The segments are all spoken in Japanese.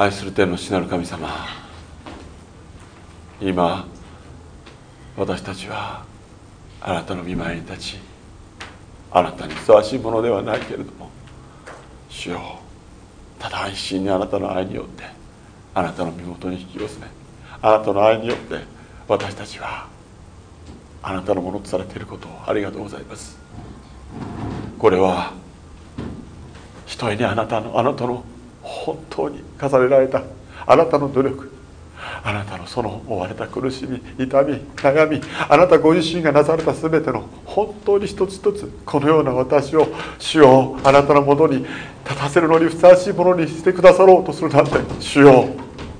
愛する天の父なる神様。今私たちはあなたの御前に立ちあなたにふさわしいものではないけれども主よただ一心にあなたの愛によってあなたの身元に引き寄せあなたの愛によって私たちはあなたのものとされていることをありがとうございます。これはひとえにあなたのあなたの本当に重ねられた。あなたの努力。あなたのその追われた苦しみ痛み悩みあなたご自身がなされた全ての本当に一つ一つこのような私を主よあなたのもとに立たせるのにふさわしいものにしてくださろうとするなんて主よ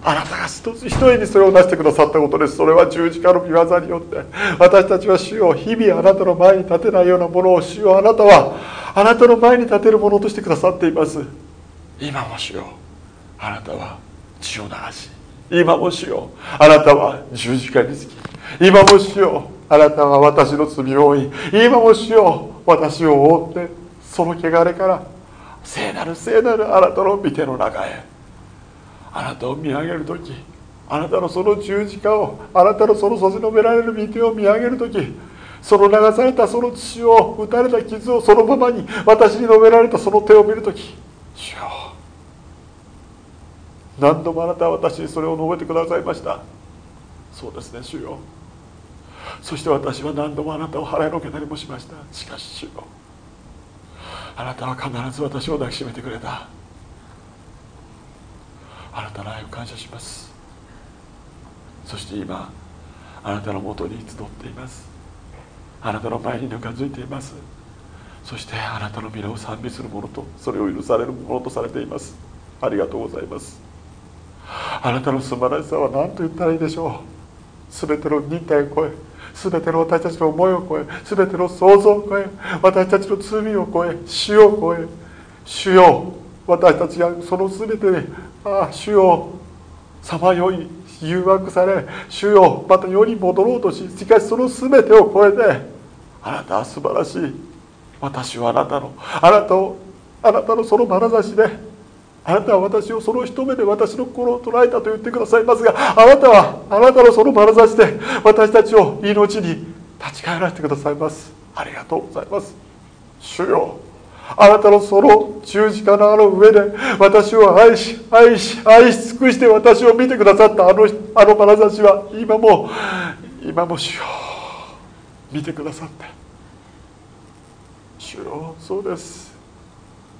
あなたが一つ一重にそれをなしてくださったことです。それは十字架の御業によって私たちは主よ日々あなたの前に立てないようなものを主よあなたはあなたの前に立てるものとしてくださっています。今も主よあなたは血を流し。今も主よあなたは十字架につき。今も主よあなたは私の罪を負い。今も主よ私を覆ってその汚れから聖なる聖なるあなたの御手の中へ。あなたを見上げる時あなたのその十字架をあなたのその差し伸べられる御手を見上げる時その流されたその血を打たれた傷をそのままに私に述べられたその手を見る時主よ何度もあなたは私にそれを述べてくださいました。そうですね主よ。そして私は何度もあなたを払いのけたりもしました。しかし主よ。あなたは必ず私を抱きしめてくれた。あなたの愛を感謝します。そして今あなたのもとに集っています。あなたの前にぬかづいています。そしてあなたの皆を賛美する者とそれを許される者とされています。ありがとうございます。あなたの素晴らしさは何と言ったらいいでしょう。全ての忍耐を超え全ての私たちの思いを超え全ての想像を超え私たちの罪を超え死を超え主よ私たちがその全てにああ主よさまよい誘惑され主よまた世に戻ろうとししかしその全てを超えてあなたは素晴らしい。私はあなたのあなたをあなたのその眼差しであなたは私をその一目で私の心を捉えたと言ってくださいますがあなたはあなたのその眼差しで私たちを命に立ち返らせてくださいます。ありがとうございます。主よあなたのその十字架のあの上で私を愛し愛し愛し尽くして私を見てくださったあのあの眼差しは今も今も主よ見てくださって。主よそうです。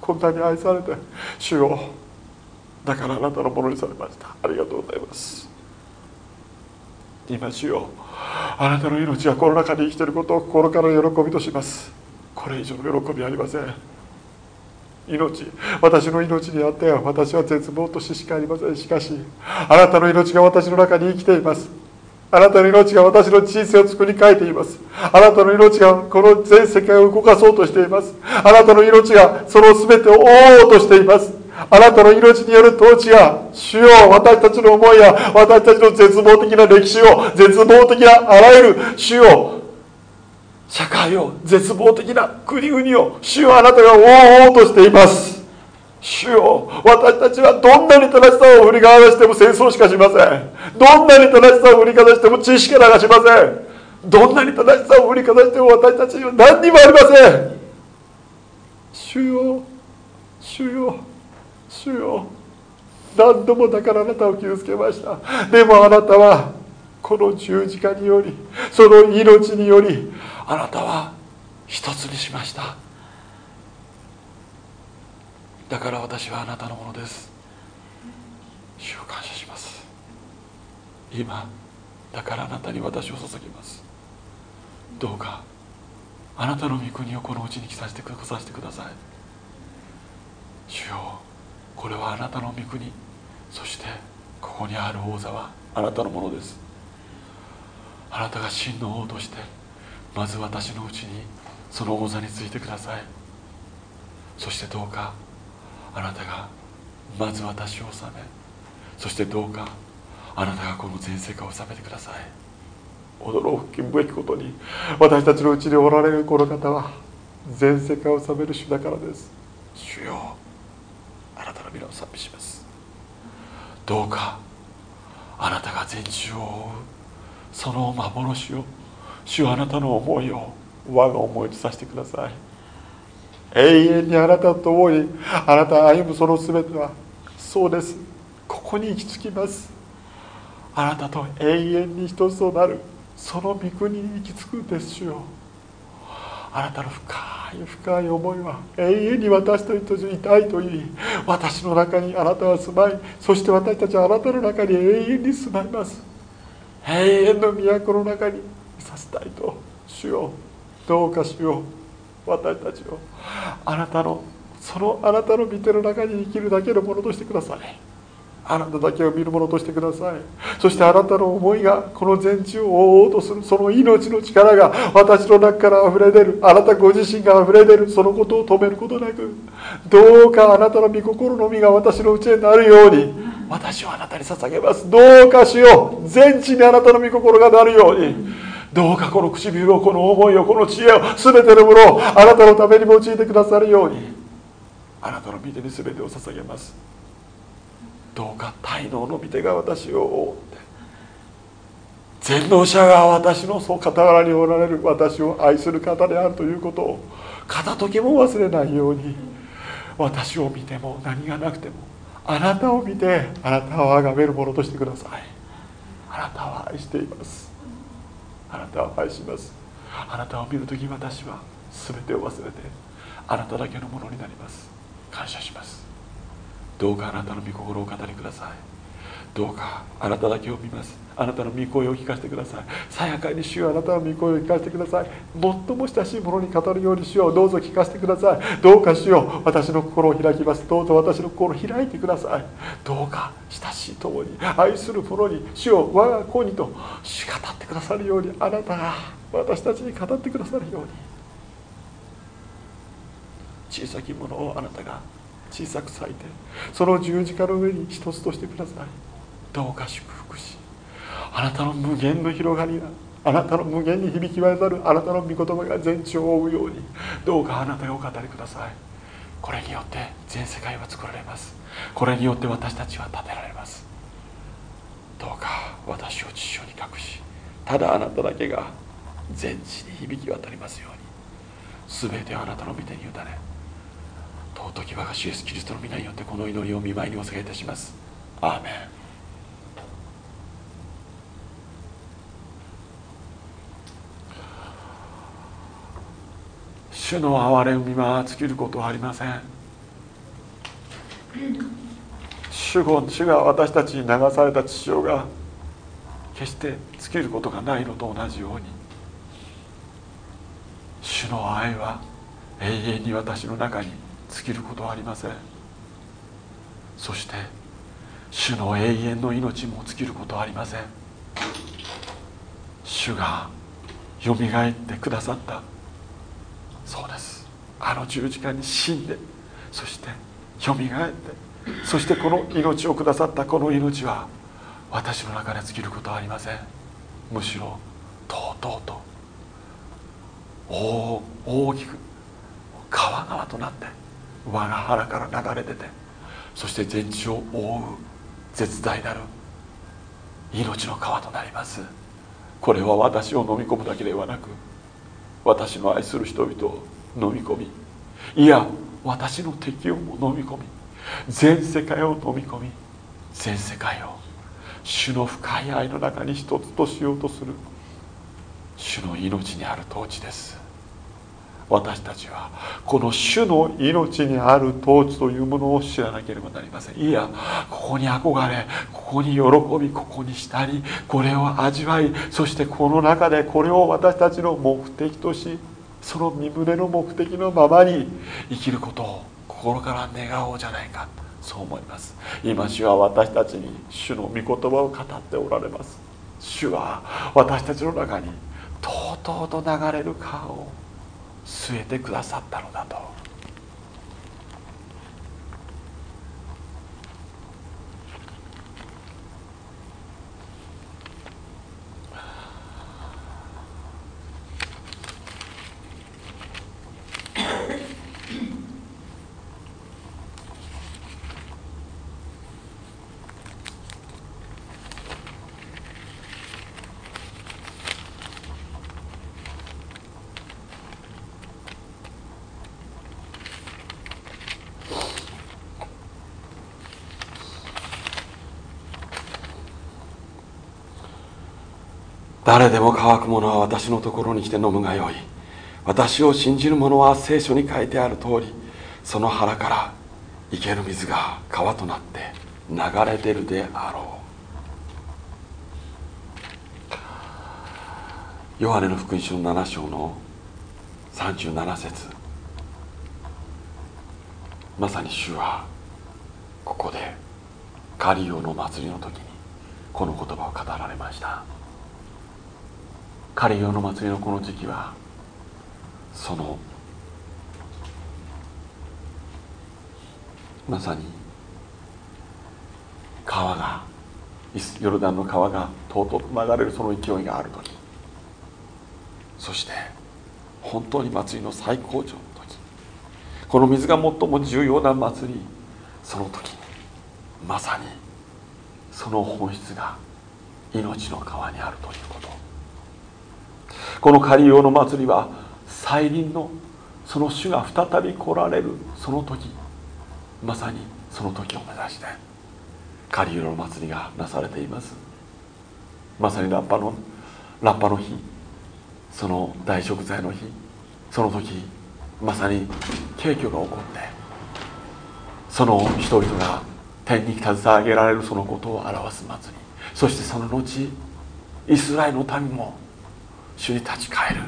こんなに愛されて主よ。だからあなたのものにされました。ありがとうございます。今主よあなたの命がこの中に生きていることを心から喜びとします。これ以上の喜びありません。命私の命にあって私は絶望としてしかありません。しかしあなたの命が私の中に生きています。あなたの命が私の人生を作り変えています。あなたの命がこの全世界を動かそうとしています。あなたの命がその全てを覆おうとしています。あなたの命による統治が主よ私たちの思いや私たちの絶望的な歴史を絶望的なあらゆる主よ社会を絶望的な国々を主よあなたが覆おうとしています。主よ私たちはどんなに正しさを振りかざしても戦争しかしません。どんなに正しさを振りかざしても知識が流しません。どんなに正しさを振りかざしても私たちには何にもありません。主よ主よ主よ何度もだからあなたを傷つけました。でもあなたはこの十字架によりその命によりあなたは一つにしました。だから私はあなたのものです。主を感謝します。今だからあなたに私を注ぎます。どうかあなたの御国をこのうちに来させてくさせてください。主よこれはあなたの御国そしてここにある王座はあなたのものです。あなたが真の王としてまず私のうちにその王座についてください。そしてどうかあなたがまず私を治めそしてどうかあなたがこの全世界を治めてください。驚くべきことに私たちのうちにおられるこの方は全世界を治める主だからです。主よあなたの皆を賛美します。どうかあなたが全地を覆うその幻を主はあなたの思いを我が思いとさせてください永遠にあなたと共にあなた歩むその全てはそうです。ここに行き着きます。あなたと永遠に一つとなるその御国に行き着くんですよ。あなたの深い深い思いは永遠に私といたいといい私の中にあなたは住まいそして私たちはあなたの中に永遠に住まいます。永遠の都の中にいさせたいと主よどうか主よう私たちを。あなたのそのあなたの御手の中に生きるだけのものとしてください。あなただけを見るものとしてください。そしてあなたの思いがこの全地を覆おうとするその命の力が私の中から溢れ出る。あなたご自身が溢れ出る。そのことを止めることなくどうかあなたの御心の実が私のうちになるように私をあなたに捧げます。どうかしよう。全地にあなたの御心がなるように。どうかこの唇をこの思いをこの知恵を全てのものをあなたのために用いてくださるように。あなたの御手に全てを捧げます。どうか滞納の御手が私を覆って。全能者が私のそう傍らにおられる私を愛する方であるということを片時も忘れないように。私を見ても何がなくてもあなたを見てあなたを崇めるものとしてください。あなたは愛しています。あなたを愛します。あなたを見るとき私は全てを忘れてあなただけのものになります。感謝します。どうかあなたの御心を語りください。どうかあなただけを見ます。あなたの御声を聞かせてください。さやかに主よあなたの御声を聞かせてください。最も親しいものに語るようにしよう。どうぞ聞かせてください。どうか主よ私の心を開きます。どうぞ私の心を開いてください。どうか親しい友に愛する者に主よ我が子にと主語ってくださるようにあなたが私たちに語ってくださるように。小さきものをあなたが小さく咲いてその十字架の上に一つとしてください。どうか祝福しあなたの無限の広がりがあなたの無限に響き渡るあなたの御言葉が全地を覆うようにどうかあなたをお語りください。これによって全世界は作られます。これによって私たちは立てられます。どうか私を父親に隠しただあなただけが全地に響き渡りますように。全てあなたの御手に委ね尊き我が主イエスキリストの皆によってこの祈りを見舞いにお捧げいたします。アーメン。主の憐れみは尽きることはありません。主語主が私たちに流された父親が決して尽きることがないのと同じように主の愛は永遠に私の中に尽きることはありません。そして主の永遠の命も尽きることはありません。主がよみがえってくださった。そうです。あの十字架に死んでそしてよみがえってそしてこの命をくださったこの命は私の中で尽きることはありません。むしろとうとうと大大きく川川となって我が腹から流れ出てそして全地を覆う絶大なる命の川となります。これは私を飲み込むだけではなく私の愛する人々を飲み込みいや私の敵をも飲み込み全世界を飲み込み全世界を主の深い愛の中に一つとしようとする主の命にある統治です。私たちはこの主の命にある統治というものを知らなければなりません。いやここに憧れここに喜びここにしたりこれを味わいそしてこの中でこれを私たちの目的としその身胸の目的のままに生きることを心から願おうじゃないかそう思います。今主は私たちに主の御言葉を語っておられます。主は私たちの中にとうとうと流れる川を据えてくださったのだと。誰でも乾く者は私のところに来て飲むがよい。私を信じる者は聖書に書いてある通りその腹から生ける水が川となって流れ出るであろう。ヨハネの福音書の7章の37節。まさに主はここでカリオの祭りの時にこの言葉を語られました。カリオの祭りのこの時期はそのまさに川がヨルダンの川がとうとう流れるその勢いがある時。そして本当に祭りの最高潮の時。この水が最も重要な祭りその時にまさにその本質が命の川にあるということ。この仮用の祭りは再臨のその主が再び来られるその時まさにその時を目指してカリウの祭りがなされています。まさにラッパのラッパの日その大食材の日その時まさに景挙が起こってその人々が天に携げられるそのことを表す祭り。そしてその後イスラエルの民も主に立ち返る。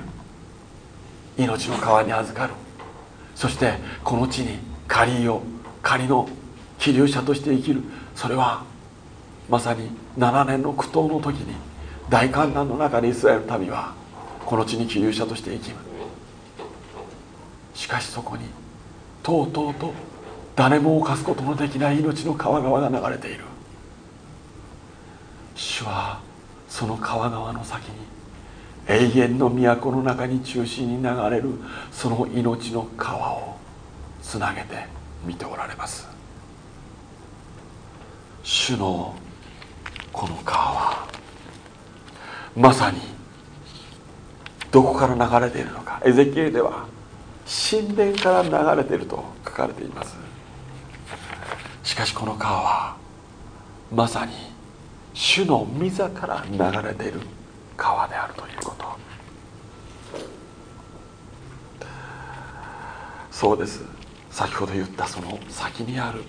命の川に預かる。そしてこの地に仮を仮の気流者として生きる。それはまさに7年の苦闘の時に大観難の中でイスラエルの民はこの地に気流者として生きる。しかしそこにとうとうと誰も犯すことのできない命の川川が流れている。主はその川川の先に永遠の都の中に中心に流れるその命の川をつなげて見ておられます。主のこの川はまさにどこから流れているのか。エゼキエルでは神殿から流れていると書かれています。しかしこの川はまさに主の御座から流れている。川であるということ。そうです。先ほど言ったその先にある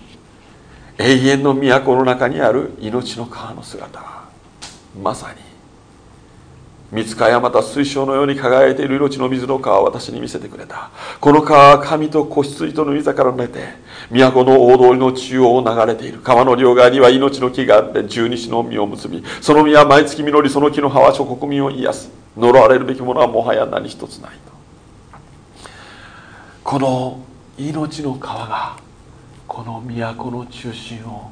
永遠の都の中にある命の川の姿。はまさに三塚やまた水晶のように輝いている命の水の川を私に見せてくれた。この川は神と子羊との水から出て都の大通りの中央を流れている。川の両側には命の木があって十二支の実を結びその実は毎月実りその木の葉は諸国民を癒す。呪われるべきものはもはや何一つないと。この命の川がこの都の中心を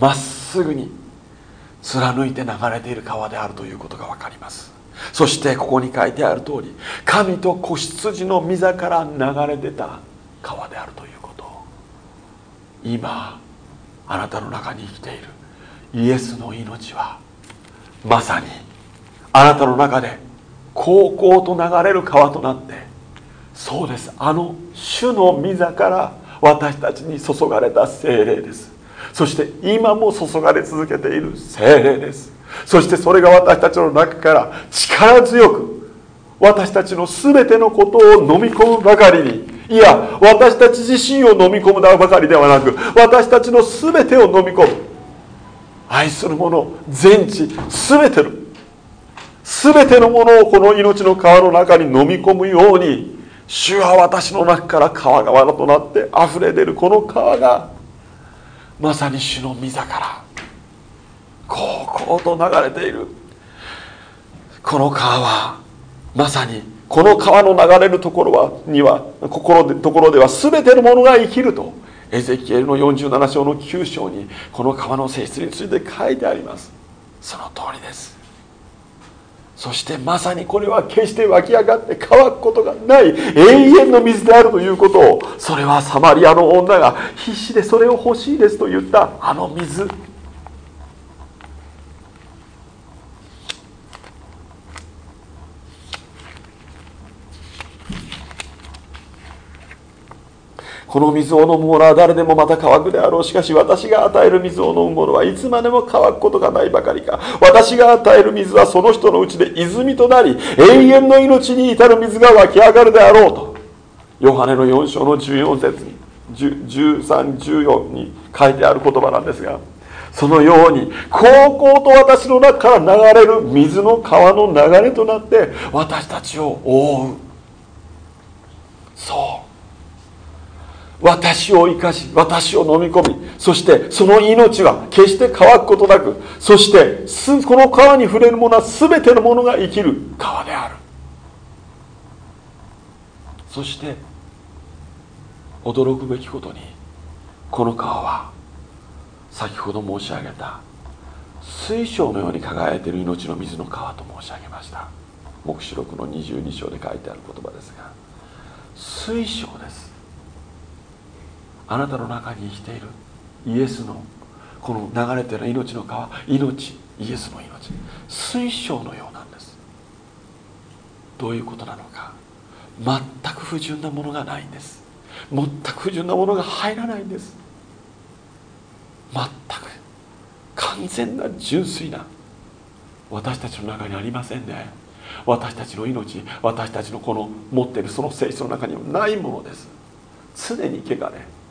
まっすぐに貫いて流れている川であるということが分かります。そしてここに書いてある通り神と子羊の御座から流れ出た川であるということ。今あなたの中に生きている。イエスの命はまさにあなたの中で高校と流れる川となってそうです。あの主の御座から私たちに注がれた精霊です。そして今も注がれ続けている精霊です。そしてそれが私たちの中から力強く私たちの全てのことを飲み込むばかりにいや私たち自身を飲み込むばかりではなく私たちの全てを飲み込む愛する者全知全ての全てのものをこの命の川の中に飲み込むように主は私の中から川川となって溢れ出るこの川がまさに主の御座からこうこうと流れている。この川はまさにこの川の流れるところはには心でところでは全てのものが生きるとエゼキエルの47章の9章にこの川の性質について書いてあります。その通りです。そしてまさにこれは決して湧き上がって乾くことがない永遠の水であるということをそれはサマリアの女が必死でそれを欲しいですと言ったあの水。この水を飲む者は誰でもまた乾くであろう。しかし私が与える水を飲む者はいつまでも乾くことがないばかりか。私が与える水はその人のうちで泉となり永遠の命に至る水が湧き上がるであろうと。ヨハネの4章の14節に1314に書いてある言葉なんですがそのように高校と私の中から流れる水の川の流れとなって私たちを覆う。そう。私を生かし私を飲み込みそしてその命は決して乾くことなくそしてこの川に触れるものは全てのものが生きる川である。そして驚くべきことにこの川は先ほど申し上げた水晶のように輝いている命の水の川と申し上げました。黙示録の22章で書いてある言葉ですが水晶です。あなたの中に生きている。イエスのこの流れている命の川命。イエスの命。水晶のようなんです。どういうことなのか。全く不純なものがないんです。全く不純なものが入らないんです。全く。完全な純粋な。私たちの中にありませんね。私たちの命私たちのこの持っているその性質の中にはないものです。常に汚れ。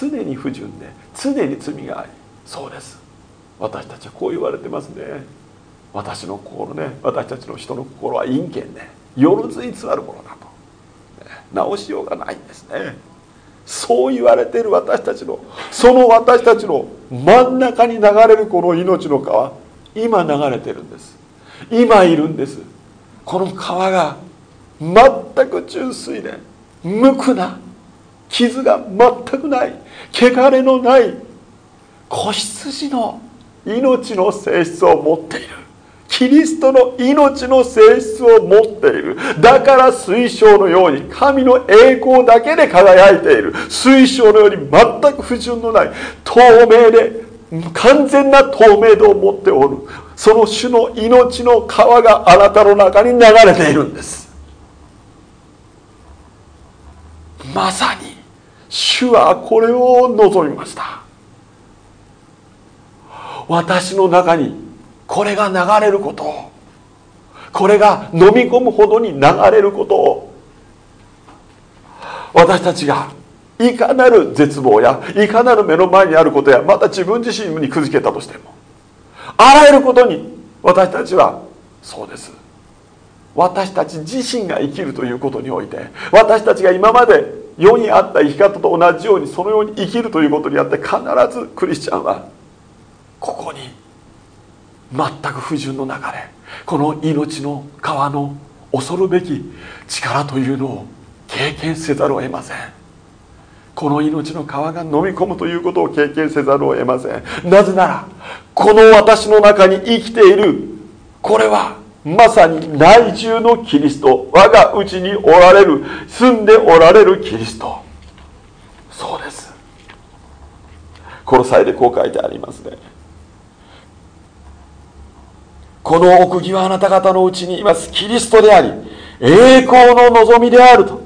常に不純で常に罪がありそうです。私たちはこう言われてますね。私の心ね私たちの人の心は陰険でよろず偽るものだと。直しようがないんですね。そう言われている私たちのその私たちの真ん中に流れるこの命の川今流れてるんです。今いるんです。この川が全く純粋で無垢な傷が全くない汚れのない子羊の命の性質を持っている。キリストの命の性質を持っている。だから水晶のように神の栄光だけで輝いている。水晶のように全く不純のない透明で完全な透明度を持っておる。その種の命の川があなたの中に流れているんです。まさに主はこれを望みました。私の中にこれが流れることをこれが飲み込むほどに流れることを私たちがいかなる絶望やいかなる目の前にあることやまた自分自身にくじけたとしてもあらゆることに私たちはそうです。私たち自身が生きるということにおいて私たちが今まで世にあった生き方と同じようにそのように生きるということにあって必ずクリスチャンはここに全く不純の流れこの命の川の恐るべき力というのを経験せざるを得ません。この命の川が飲み込むということを経験せざるを得ません。なぜならこの私の中に生きているこれはまさに内住のキリスト。我がうちにおられる住んでおられるキリスト。そうです。この際でこう書いてありますね。この奥義はあなた方のうちにいますキリストであり栄光の望みであると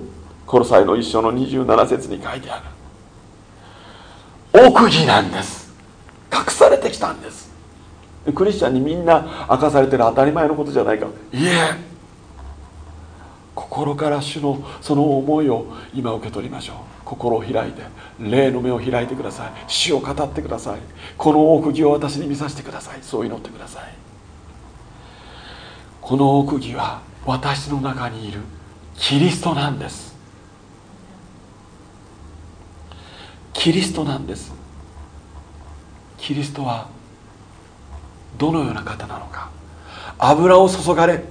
この際の一章の27節に書いてある。奥義なんです。隠されてきたんです。クリスチャンにみんな明かされてる当たり前のことじゃないか。いえ心から主のその思いを今受け取りましょう。心を開いて霊の目を開いてください。主を語ってください。この奥義を私に見させてください。そう祈ってください。この奥義は私の中にいるキリストなんです。キリストなんです。キリストはどのような方なのか。油を注がれ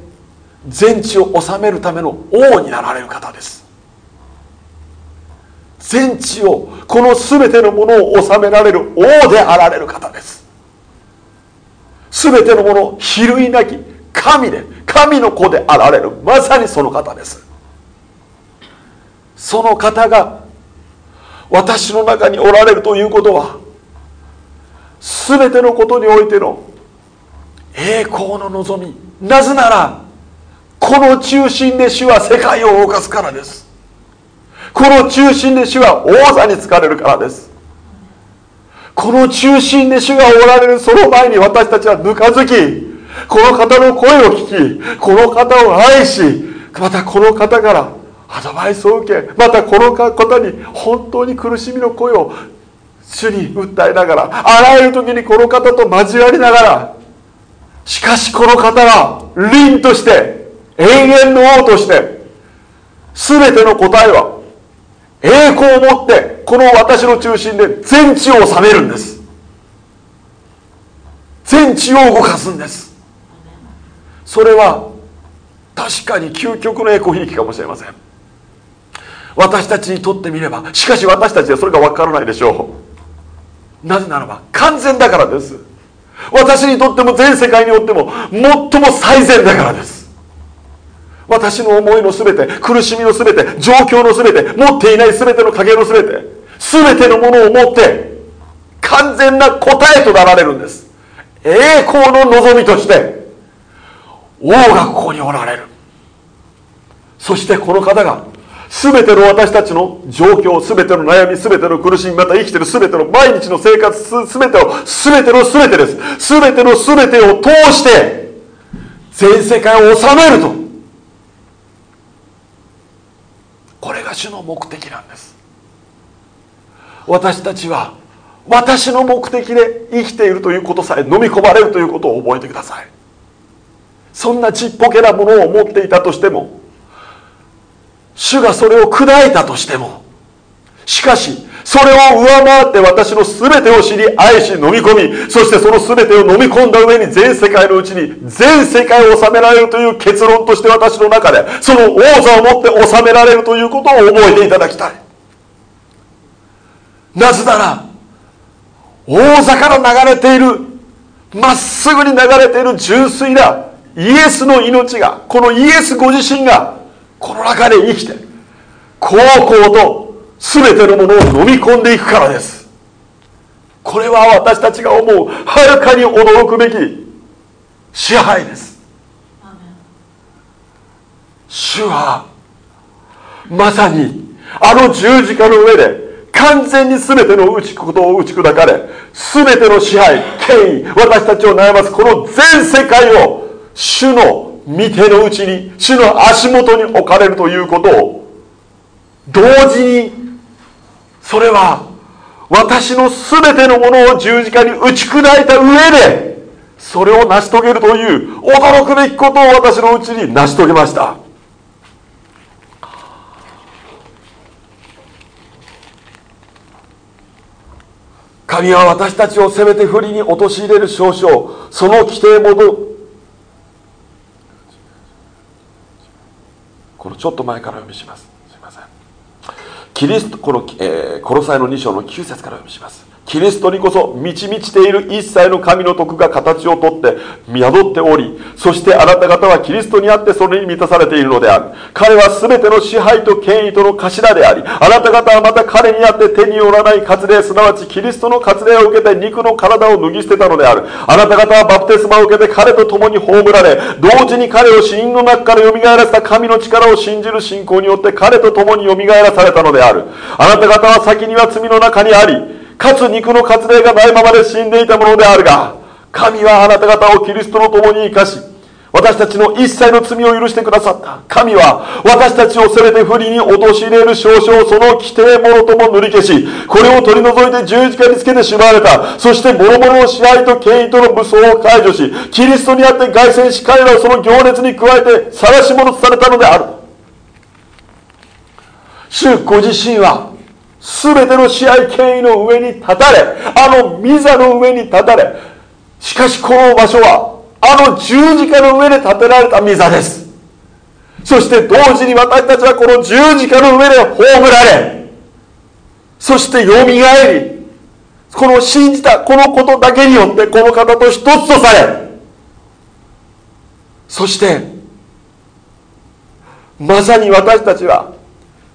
全地を治めるための王になられる方です。全地をこの全てのものを治められる王であられる方です。全てのもの比類なき神で神の子であられるまさにその方です。その方が私の中におられるということは全てのことにおいての栄光の望み。なぜならこの中心で主は世界を動かすからです。この中心で主は王座に疲れるからです。この中心で主がおられるその前に私たちはぬかづきこの方の声を聞きこの方を愛しまたこの方からアドバイスを受けまたこの方に本当に苦しみの声を主に訴えながらあらゆる時にこの方と交わりながらしかしこの方は凛として永遠の王として全ての答えは栄光を持ってこの私の中心で全地を治めるんです。全地を動かすんです。それは確かに究極のエコひいきかもしれません。私たちにとってみればしかし私たちはそれが分からないでしょう。なぜならば完全だからです。私にとっても全世界におっても最も最善だからです。私の思いの全て苦しみの全て状況の全て持っていない全ての影の全て全てのものを持って完全な答えとなられるんです。栄光の望みとして王がここにおられる。そしてこの方が全ての私たちの状況全ての悩み全ての苦しみまた生きてる全ての毎日の生活全てを全ての全てです全ての全てを通して全世界を治めると。これが主の目的なんです。私たちは私の目的で生きているということさえ飲み込まれるということを覚えてください。そんなちっぽけなものを持っていたとしても主がそれを砕いたとしてもしかしそれを上回って私の全てを知り愛し飲み込みそしてその全てを飲み込んだ上に全世界のうちに全世界を治められるという結論として私の中でその王座をもって治められるということを覚えていただきたい。なぜなら王座から流れているまっすぐに流れている純粋なイエスの命がこのイエスご自身がこの中で生きてこうこうと全てのものを飲み込んでいくからです。これは私たちが思うはるかに驚くべき支配です。主はまさにあの十字架の上で完全に全ての打ちことを打ち砕かれ全ての支配権威私たちを悩ますこの全世界を主の見てのうちに主の足元に置かれるということを同時にそれは私の全てのものを十字架に打ち砕いた上でそれを成し遂げるという驚くべきことを私のうちに成し遂げました。神は私たちをせめて不利に陥れる少々その規定もこのちょっと前から読みします。すいません。キリストこの、えー、コロサイの2章の9節から読みします。キリストにこそ満ち満ちている一切の神の徳が形をとって宿っておりそしてあなた方はキリストにあってそれに満たされているのである。彼は全ての支配と権威との頭でありあなた方はまた彼にあって手によらない割礼すなわちキリストの割礼を受けて肉の体を脱ぎ捨てたのである。あなた方はバプテスマを受けて彼と共に葬られ同時に彼を死因の中からよみがえらせた神の力を信じる信仰によって彼と共によみがえらされたのである。あなた方は先には罪の中にありかつ肉の割礼がないままで死んでいたものであるが神はあなた方をキリストの共に生かし私たちの一切の罪を許してくださった。神は私たちをせめて不利に陥れる少々その規定ものとも塗り消しこれを取り除いて十字架につけてしまわれた。そして諸々の支配と権威との武装を解除しキリストにあって凱旋し彼らをその行列に加えて晒し者とされたのである。主ご自身は全ての支配権威の上に立たれあの御座の上に立たれしかしこの場所はあの十字架の上で建てられた御座です。そして同時に私たちはこの十字架の上で葬られそしてよみがえりこの信じたこのことだけによってこの方と一つとされそしてまさに私たちは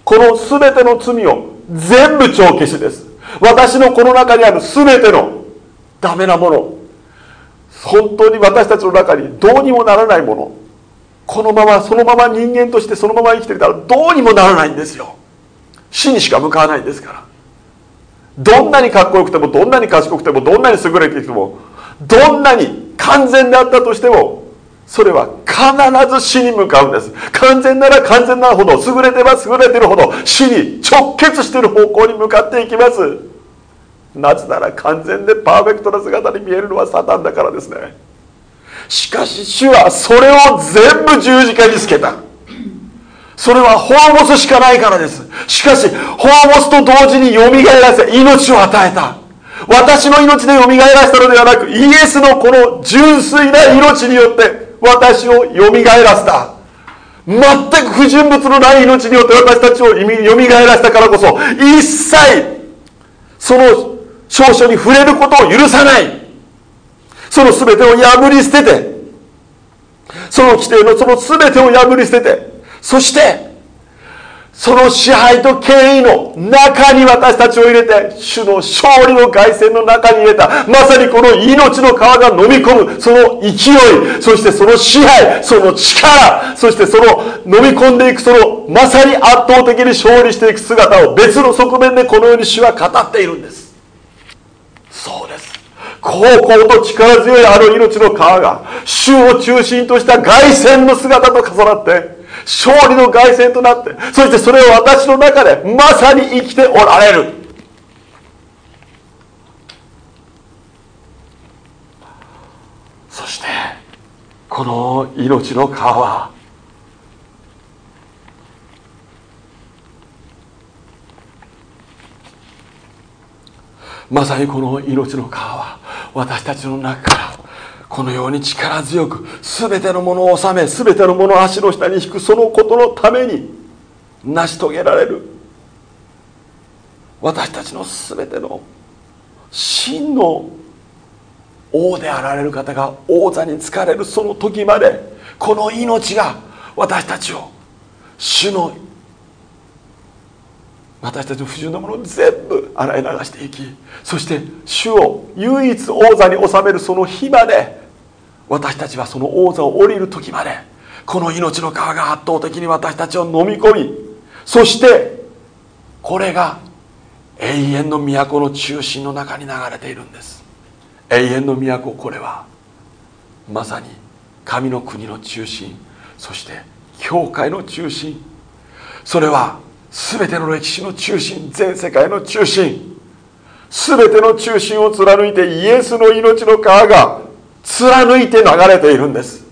この全ての罪を全部帳消しです。私のこの中にある全てのダメなもの。本当に私たちの中にどうにもならないもの。このままそのまま人間としてそのまま生きていたらどうにもならないんですよ。死にしか向かわないんですから。どんなにかっこよくてもどんなに賢くてもどんなに優れていてもどんなに完全であったとしてもそれは必ず死に向かうんです。完全なら完全なほど優れてば優れてるほど死に直結している方向に向かっていきます。なぜなら完全でパーフェクトな姿に見えるのはサタンだからですね。しかし主はそれを全部十字架につけた。それは滅ぼすしかないからです。しかし滅ぼすと同時によみがえらせ命を与えた。私の命でよみがえらせたのではなくイエスのこの純粋な命によって私をよみがえらせた。全く不純物のない命によって私たちをよみがえらせたからこそ一切その証書に触れることを許さない。その全てを破り捨ててその規定のその全てを破り捨ててそしてその支配と権威の中に私たちを入れて主の勝利の凱旋の中に入れたまさにこの命の川が飲み込むその勢いそしてその支配その力そしてその飲み込んでいくそのまさに圧倒的に勝利していく姿を別の側面でこのように主は語っているんです。そうです。高校と力強いあの命の川が主を中心とした凱旋の姿と重なって勝利の凱旋となってそしてそれを私の中でまさに生きておられる。そしてこの命の川はまさにこの命の川は私たちの中からこのように力強く全てのものを治め全てのものを足の下に引くそのことのために成し遂げられる。私たちの全ての真の王であられる方が王座に就かれるその時までこの命が私たちを主の私たちの不純なものを全部洗い流していきそして主を唯一王座に収めるその日まで私たちはその王座を降りる時までこの命の川が圧倒的に私たちを飲み込みそしてこれが永遠の都の中心の中に流れているんです。永遠の都これはまさに神の国の中心そして教会の中心。それは全ての歴史の中心全世界の中心全ての中心を貫いてイエスの命の川が貫いて流れているんです。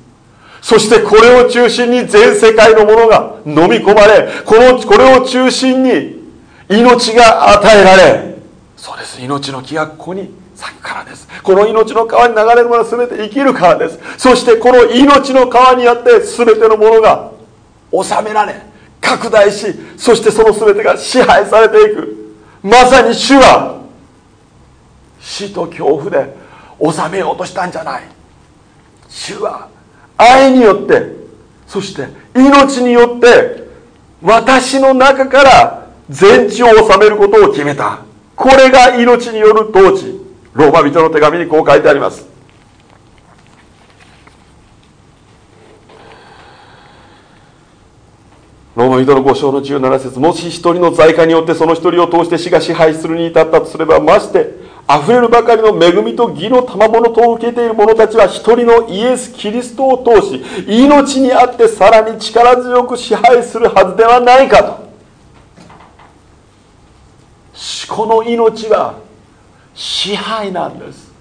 そしてこれを中心に全世界のものが飲み込まれこのこれを中心に命が与えられそうです。命の木がここに咲くからです。この命の川に流れるものは全て生きる川です。そしてこの命の川にあって全てのものが収められ拡大しそしてその全てが支配されていく。まさに主は死と恐怖で収めようとしたんじゃない。主は愛によってそして命によって私の中から全地を治めることを決めた。これが命による統治。ローマ人の手紙にこう書いてあります。ローマ人の5章の17節もし一人の在家によってその一人を通して死が支配するに至ったとすればまして溢れるばかりの恵みと義の賜物とを受けている者たちは一人のイエス・キリストを通し命にあってさらに力強く支配するはずではないかと。この命は支配なんです。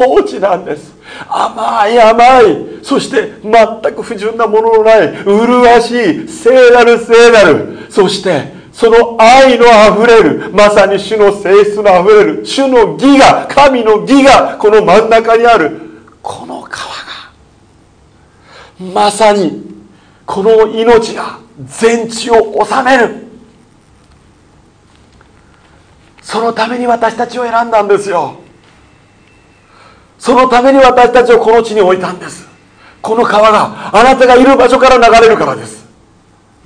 統治なんです。甘い甘い。そして全く不純なもののない麗しい聖なる聖なる。そしてその愛のあふれるまさに主の性質のあふれる主の義が神の義がこの真ん中にあるこの川がまさにこの命が全地を治める。そのために私たちを選んだんですよ。そのために私たちをこの地に置いたんです。この川があなたがいる場所から流れるからです。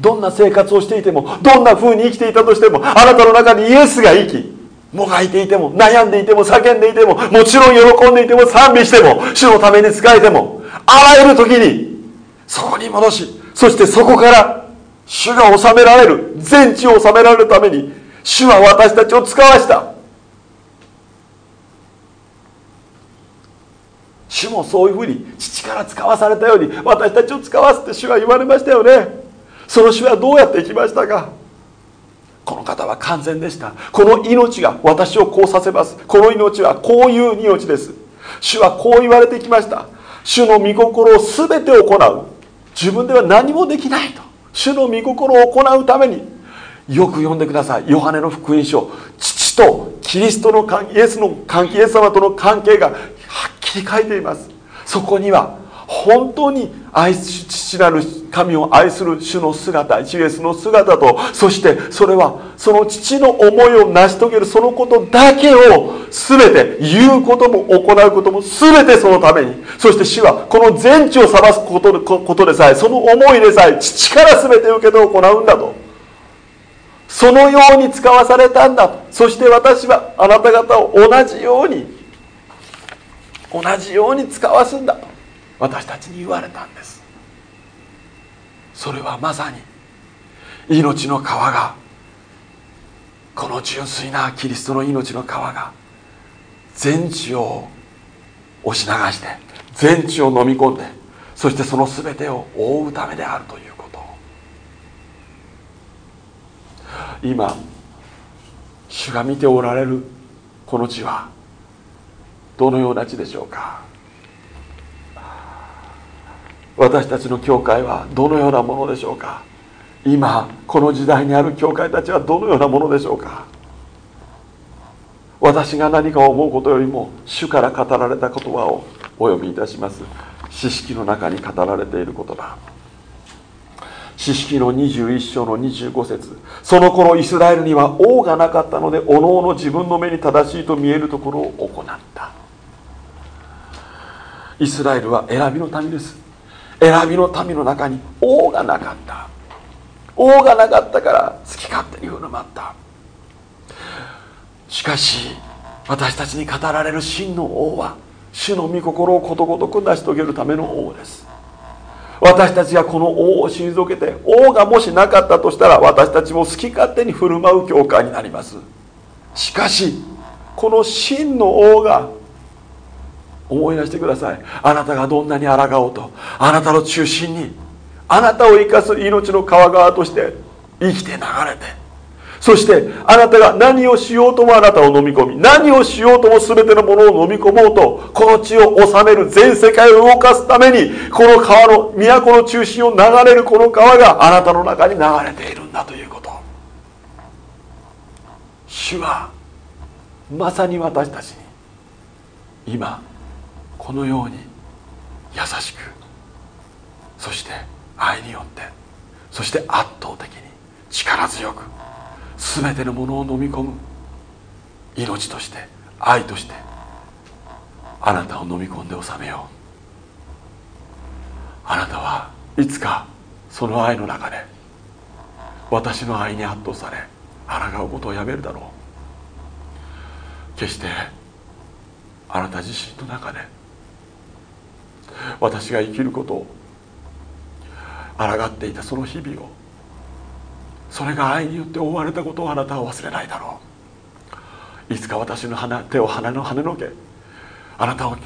どんな生活をしていてもどんな風に生きていたとしてもあなたの中にイエスが生きもがいていても悩んでいても叫んでいてももちろん喜んでいても賛美しても主のために仕えてもあらゆる時にそこに戻しそしてそこから主が治められる全地を治められるために主は私たちを使わした。主もそういうふうに父から使わされたように私たちを使わせて主は言われましたよね。その主はどうやっていきましたか？この方は完全でした。この命が私をこうさせます。この命はこういう命です。主はこう言われてきました。主の御心を全て行う。自分では何もできないと。主の御心を行うために。よく読んでください。ヨハネの福音書。父とキリストの関イエスの関係イエス様との関係がきり書いています。そこには本当に愛す父なる神を愛する主の姿イエスの姿とそしてそれはその父の思いを成し遂げるそのことだけを全て言うことも行うことも全てそのためにそして主はこの全地を裁すことことでさえその思いでさえ父から全て受けて行うんだと。そのように使わされたんだと。そして私はあなた方を同じように同じように使わすんだと私たちに言われたんです。それはまさに命の川がこの純粋なキリストの命の川が全地を押し流して全地を飲み込んでそしてその全てを覆うためであるということ。今主が見ておられるこの地はどのような地でしょうか？私たちの教会はどのようなものでしょうか？今この時代にある教会たちはどのようなものでしょうか？私が何か思うことよりも主から語られた言葉をお読みいたします。詩式の中に語られている言葉。詩式の21章の25節。その頃イスラエルには王がなかったのでおのおの自分の目に正しいと見えるところを行った。イスラエルは選びの民です。選びの民の中に王がなかった。王がなかったから好き勝手に振る舞った。しかし私たちに語られる真の王は主の御心をことごとく成し遂げるための王です。私たちがこの王を退けて王がもしなかったとしたら私たちも好き勝手に振る舞う教会になります。しかしこの真の王が思い出してください。あなたがどんなに抗おうとあなたの中心にあなたを生かす命の川側として生きて流れてそしてあなたが何をしようともあなたを飲み込み何をしようとも全てのものを飲み込もうとこの地を治める全世界を動かすためにこの川の都の中心を流れるこの川があなたの中に流れているんだということ。主はまさに私たちに今このように優しくそして愛によってそして圧倒的に力強く全てのものを飲み込む命として愛としてあなたを飲み込んで収めよう。あなたはいつかその愛の中で私の愛に圧倒され抗うことをやめるだろう。決してあなた自身の中で私が生きることを抗っていたその日々をそれが愛によって覆われたことをあなたは忘れないだろう。いつか私の鼻手を鼻の跳ねのけあなたを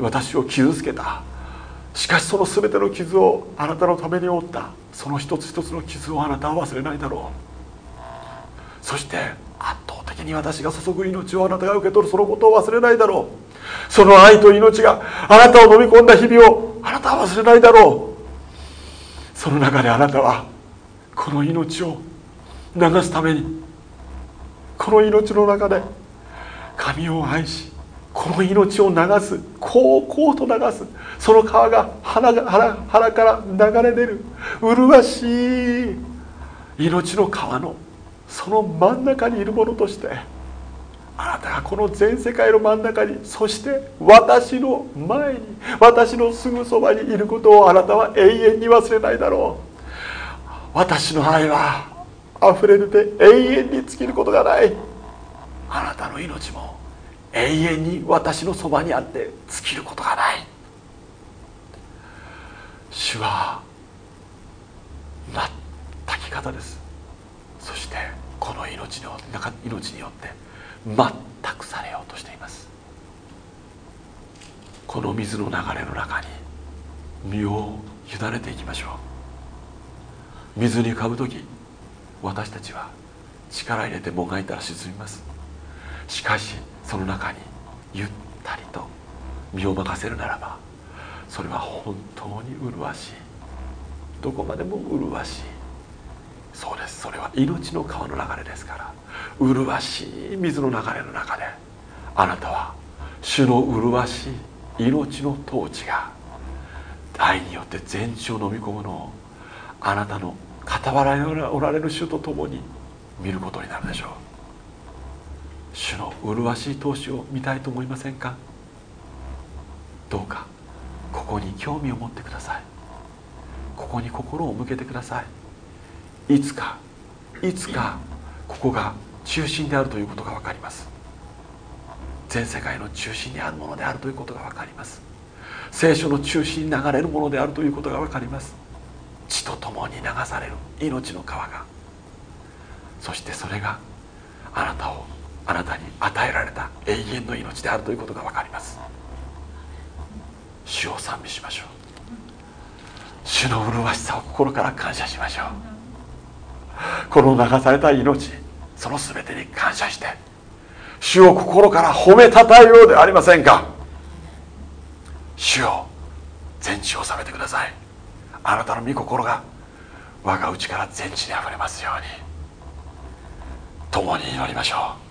私を傷つけた。しかしその全ての傷をあなたのために負った。その一つ一つの傷をあなたは忘れないだろう。そして圧倒的に私が注ぐ命をあなたが受け取る。そのことを忘れないだろう。その愛と命があなたを飲み込んだ日々をあなたは忘れないだろう。その中であなたはこの命を流すためにこの命の中で神を愛しこの命を流すこうこうと流すその川が腹腹腹から流れ出る麗しい命の川のその真ん中にいるものとしてこの全世界の真ん中にそして私の前に私のすぐそばにいることをあなたは永遠に忘れないだろう。私の愛は溢れ出て永遠に尽きることがない。あなたの命も永遠に私のそばにあって尽きることがない。主は方です。そしてこの命の命によって全くされようとしています。この水の流れの中に身を委ねていきましょう。水に浮かぶ時私たちは力入れてもがいたら沈みます。しかしその中にゆったりと身を任せるならばそれは本当に麗しい。どこまでも麗しい。そうです。それは命の川の流れですから。麗しい水の流れの中であなたは主の麗しい命の統治が愛によって全地を飲み込むのをあなたの傍らにおられる主と共に見ることになるでしょう。主の麗しい投資を見たいと思いませんか？どうかここに興味を持ってください。ここに心を向けてください。いつかいつかここが中心であるということが分かります。全世界の中心にあるものであるということが分かります。聖書の中心に流れるものであるということが分かります。血と共に流される。命の川が。そしてそれがあなたをあなたに与えられた永遠の命であるということが分かります。主を賛美しましょう。主の麗しさを心から感謝しましょう。この流された命その全てに感謝して主を心から褒めたたえようではありませんか。主を全地を治めてください。あなたの御心が我が内から全地にあふれますように。共に祈りましょう。